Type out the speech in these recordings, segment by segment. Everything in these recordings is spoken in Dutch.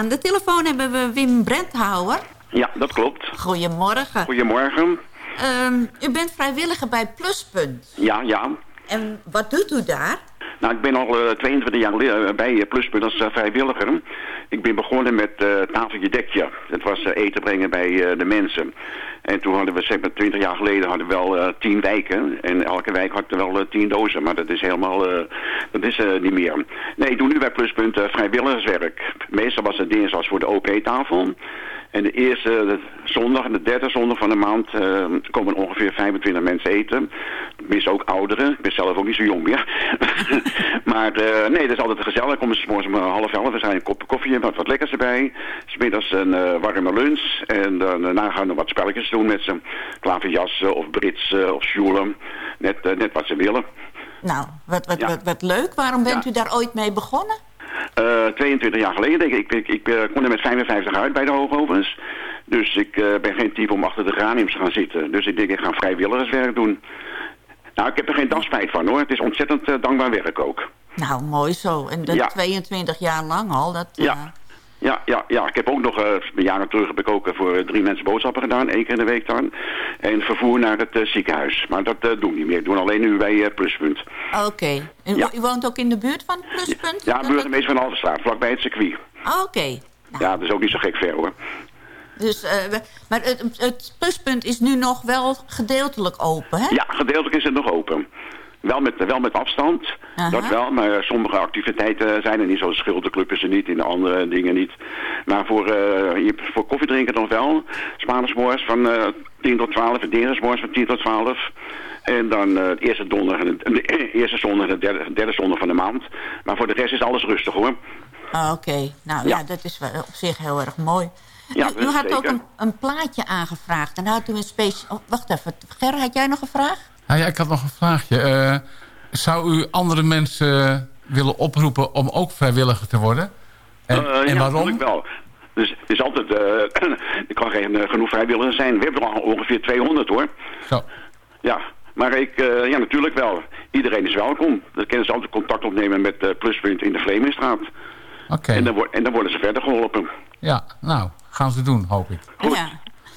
aan de telefoon hebben we Wim Brenthouwer. Ja, dat klopt. Goedemorgen. Goedemorgen. Um, u bent vrijwilliger bij Pluspunt. Ja, ja. En wat doet u daar? Nou, ik ben al uh, 22 jaar bij Pluspunt als uh, vrijwilliger. Ik ben begonnen met uh, tafeltje dekje. Dat was eten brengen bij de mensen. En toen hadden we, zeg maar, 20 jaar geleden hadden we wel 10 wijken. En elke wijk had er wel 10 dozen. Maar dat is helemaal, dat is niet meer. Nee, ik doe nu bij Pluspunt vrijwilligerswerk. Meestal was het dinsdag voor de OP-tafel. En de eerste zondag en de derde zondag van de maand uh, komen ongeveer 25 mensen eten. Tenminste ook ouderen. Ik ben zelf ook niet zo jong meer. maar uh, nee, dat is altijd gezellig. Komen ze morgens om half elf. Er zijn een kop koffie en wat, wat lekkers erbij. Smiddags een uh, warme lunch. En daarna gaan we wat spelletjes doen met ze. Klaverjassen of Brits of sjoelen. Net, net wat ze willen. Nou, wat, wat, ja. wat, wat leuk. Waarom bent ja. u daar ooit mee begonnen? Uh, 22 jaar geleden, denk ik. Ik, ik, ik kon er met 55 uit bij de hoogovens. Dus ik uh, ben geen type om achter de graniums te gaan zitten. Dus ik denk, ik ga vrijwilligerswerk doen. Nou, ik heb er geen dagspijt van hoor. Het is ontzettend dankbaar werk ook. Nou, mooi zo. En dat ja. 22 jaar lang al. Dat, ja. Ja, ja, ja, ik heb ook nog, uh, jaren terug heb ik ook uh, voor drie mensen boodschappen gedaan, één keer in de week dan. En vervoer naar het uh, ziekenhuis. Maar dat doen we niet meer. doen alleen nu bij Pluspunt. Oké. Okay. En ja. u woont ook in de buurt van Pluspunt? Ja, ja burgemeester van Alverstraat, vlakbij het circuit. Oké. Okay. Nou. Ja, dat is ook niet zo gek ver hoor. Dus, maar het, het pluspunt is nu nog wel gedeeltelijk open, hè? Ja, gedeeltelijk is het nog open. Wel met, wel met afstand, uh -huh. dat wel. Maar sommige activiteiten zijn er niet. Zoals schilderclub is er niet, in de andere dingen niet. Maar voor, uh, voor koffiedrinken nog wel. Spaandersmoors van uh, 10 tot 12 en dinsdagsmoors van 10 tot 12. En dan uh, de eerste donderdag en de, de eerste zondag en de derde, derde zondag van de maand. Maar voor de rest is alles rustig hoor. Oké, okay. nou ja. ja. dat is op zich heel erg mooi. Ja, u, u had zeker. ook een, een, plaatje aangevraagd. En had u een speciaal... Oh, wacht even, Ger, had jij nog een vraag? Nou ja, ik had nog een vraagje. Uh, zou u andere mensen willen oproepen om ook vrijwilliger te worden? En, uh, en ja, waarom? wel. Dus het is altijd... Uh, er kan geen uh, genoeg vrijwilligers zijn. We hebben er al ongeveer 200 hoor. Zo. Ja, maar ik... ja, natuurlijk wel. Iedereen is welkom. Dan kunnen ze altijd contact opnemen met Pluspunt in de Vlemingstraat. Oké. Okay. En, dan en dan worden ze verder geholpen. Ja, nou, gaan ze doen, hoop ik. Goed. Ja.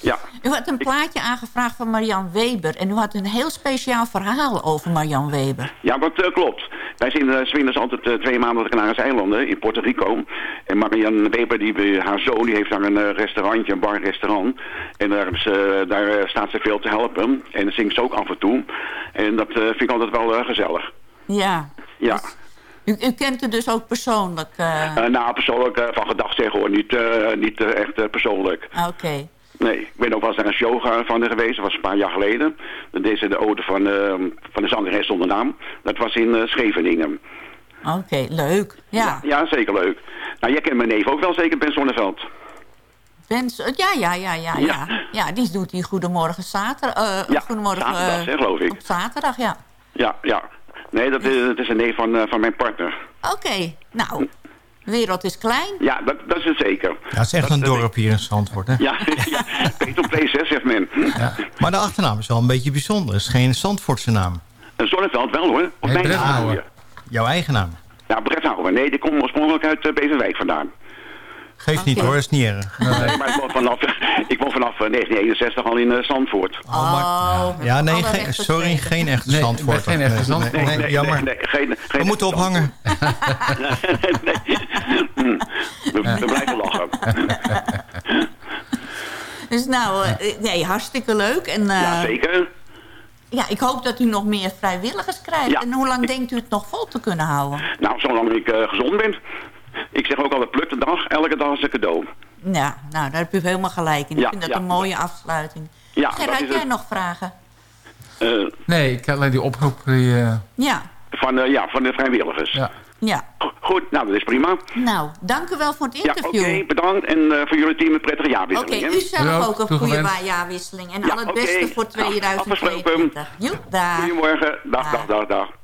Ja. U had een plaatje aangevraagd van Marian Weber. En u had een heel speciaal verhaal over Marian Weber. Ja, dat uh, klopt. Wij zien uh, zwinders altijd uh, twee maanden op de Canarische eilanden in Puerto Rico. En Marian Weber, die, haar zoon, die heeft daar een restaurantje, een bar-restaurant. En daar, is, daar staat ze veel te helpen. En dat zingt ze ook af en toe. En dat vind ik altijd wel gezellig. Ja. Ja. Dus... U, u, kent het dus ook persoonlijk? Uh... Uh, nou, persoonlijk uh, van gedacht zeggen hoor. Niet, niet echt persoonlijk. Oké. Okay. Nee, ik ben ook wel eens naar een show van geweest. Dat was een paar jaar geleden. Dat deed ze de ode van, van de zangeres zonder naam. Dat was in Scheveningen. Oké, okay, leuk. Ja. ja. Ja, zeker leuk. Nou, jij kent mijn neef ook wel zeker, Ben Zonneveld. Ben, ja, ja, ja, ja, ja. Ja, die doet die Goedemorgen Zaterdag. ja, Goedemorgen, zaterdag, hè, geloof ik. Op zaterdag, ja. Ja, ja. Nee, dat is, dat is een neef van, van mijn partner. Oké, okay, nou, de wereld is klein. Ja, dat, dat is het zeker. Ja, het is echt dat, een dorp hier in Zandvoort, hè? Ja, ja Peter op Place, hè, zegt men. Ja. Maar de achternaam is wel een beetje bijzonder. Het is geen Zandvoortse naam. Een Zonneveld wel, hoor. Of nee, mijn naam. Jouw eigen naam? Ja, Brett Houwer. Nee, die komt oorspronkelijk uit uh, Beverwijk vandaan. Geeft okay. niet hoor, is niet erg. Nee, maar ik woon vanaf, ik woon vanaf 1961 al in uh, Zandvoort. Oh, maar, ja, nee, sorry, geen echte nee, Zandvoort. Geen echte Zandvoort. Nee, nee, nee, jammer. Nee, geen, geen we moeten ophangen. nee, we, blijven lachen. Dus nou, uh, nee, hartstikke leuk. En, uh, ja, zeker. Ja, ik hoop dat u nog meer vrijwilligers krijgt. Ja, en hoe lang ik, denkt u het nog vol te kunnen houden? Nou, zolang ik uh, gezond ben. Ik zeg ook altijd, pluk de dag. Elke dag is een cadeau. Ja, nou, daar heb u helemaal gelijk in. Ik ja, vind dat ja, een mooie afsluiting. Ja, Ger, had jij het. nog vragen? Uh, nee, ik had alleen die oproep... Die, uh... Ja. Van, uh, ja, van de vrijwilligers. Ja. Ja. Goed, nou, dat is prima. Nou, dank u wel voor het interview. Ja, oké, okay, bedankt. En uh, voor jullie team een prettige jaarwisseling. Oké, okay, u zelf ook een goede jaarwisseling. En ja, al het okay. beste voor 2022. Joep, dag. Goedemorgen. Dag, dag, dag, dag.